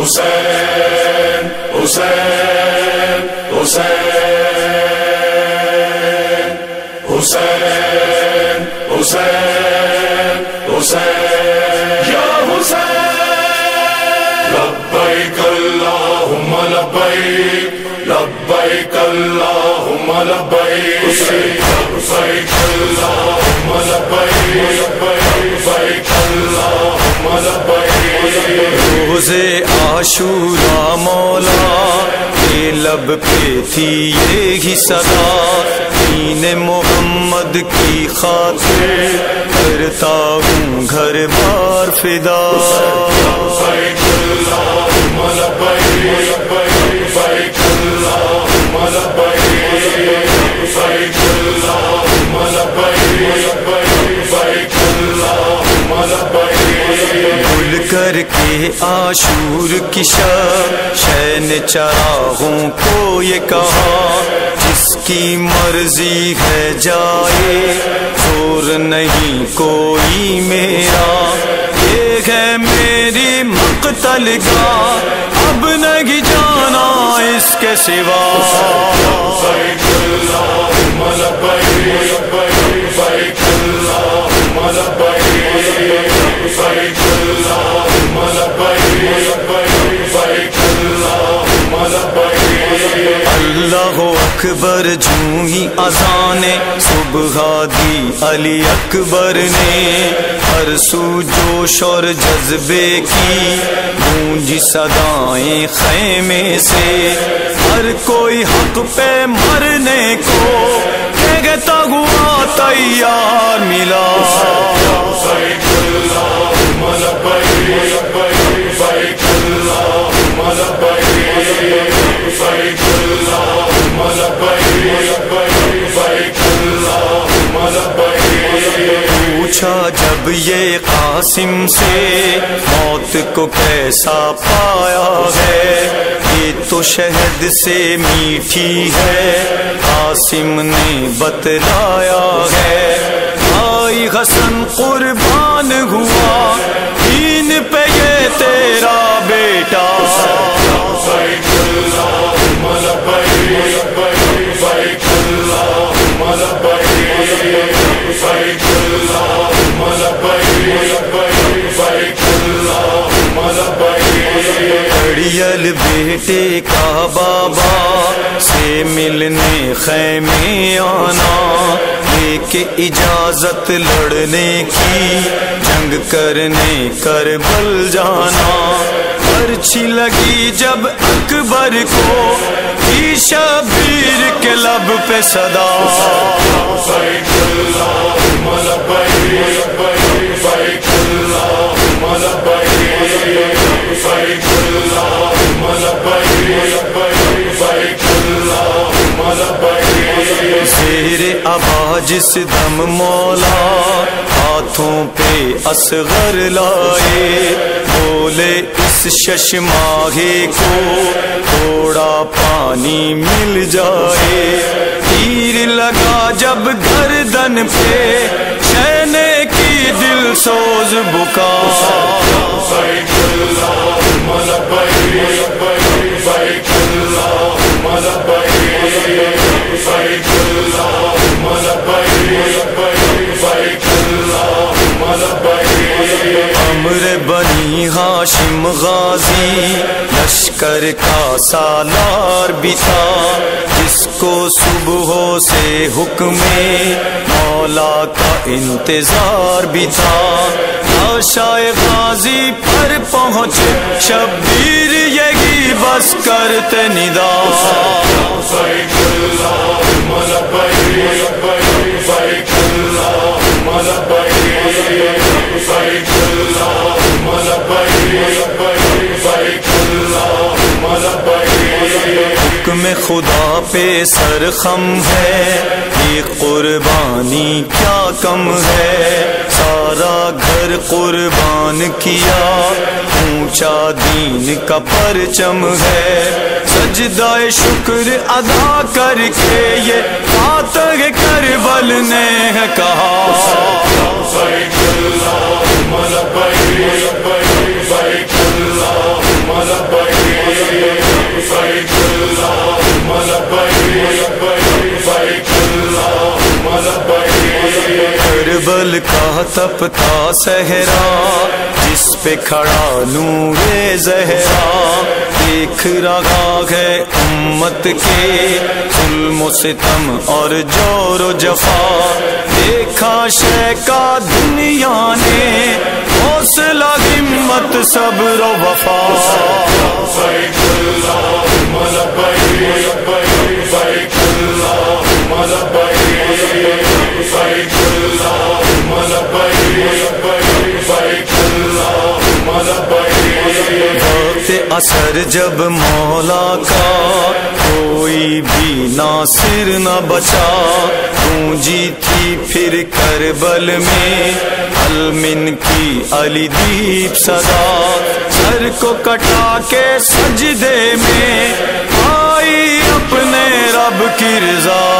حسین حسین حسین حسین حسین حسین۔ یا حسین، لبیک اللہم لبیک لبیک اللہم لبیک۔ لبیک اللہم لبیک لبیک اللہم لبیک۔ روزے عاشورا مولا کے لب پہ تھی یہی صدا۔ دین محمد کی خاطر کرتا ہوں گھر بار فدا۔ کے آشور کی شب شین چراغوں کو یہ کہا جس کی مرضی ہے جائے زور نہیں کوئی میرا یہ ہے میری مقتل کا اب نہیں جانا اس کے سوا اکبر جوں ہی اذان صبح دی علی اکبر نے ہر سو جوش اور جذبے کی گونجی صدائیں خیمے سے ہر کوئی حق پہ مرنے کو کہتا ہوا تیار ملا لبیک لبیک لبیک سے موت کو کیسا پایا ہے؟ یہ تو شہد سے میٹھی ہے، قاسم نے بتلایا ہے۔ بھائی حسن قربان ہوا، دین پہ یہ تیرا بیٹا۔ لبیک لبیک بیٹے کا بابا سے ملنے خیمے آنا لے کے اجازت لڑنے کی جنگ کرنے کربل جانا پرچھی لگی جب اکبر کو شبیر کے لب پہ صدا لبیک اللہم لبیک زیر ابا جس دم مولا، ہاتھوں پہ اصغر لائے۔ بولے اس شش ماہے کو تھوڑا پانی مل جائے۔ تیر لگا جب گردن پہ شہنے کی دل سوز بکا۔ بنی ہاشم غازی، لشکر کا سالار بھی تھا۔ جس کو صبح سے حکم مولا کا انتظار بھی تھا۔ غازی پر پہنچ، شبیر یہی بس کرتے ندا۔ لبیک حکم خدا پہ سر خم ہے یہ قربانی کیا کم ہے سارا گھر قربان کیا اونچا دین کا پرچم ہے سجدہ شکر ادا کر کے یہ فاتح کربل نے ہے کہا لبیک کا تپ تھا صحرا، جس پہ کھڑا نور زہرا۔ دیکھ رہا ہے امت کے ظلم و ستم اور جور و جفا۔ دیکھا شے کا دنیا نے، حوصلہ، ہمت، صبر و وفا۔ اثر جب مولا کا کوئی بھی ناصر نہ بچا، گونجی تھی پھر کربل میں المن کی علی دیپ صدا۔ سر کو کٹا کے سجدے میں آئی اپنے رب کی رضا۔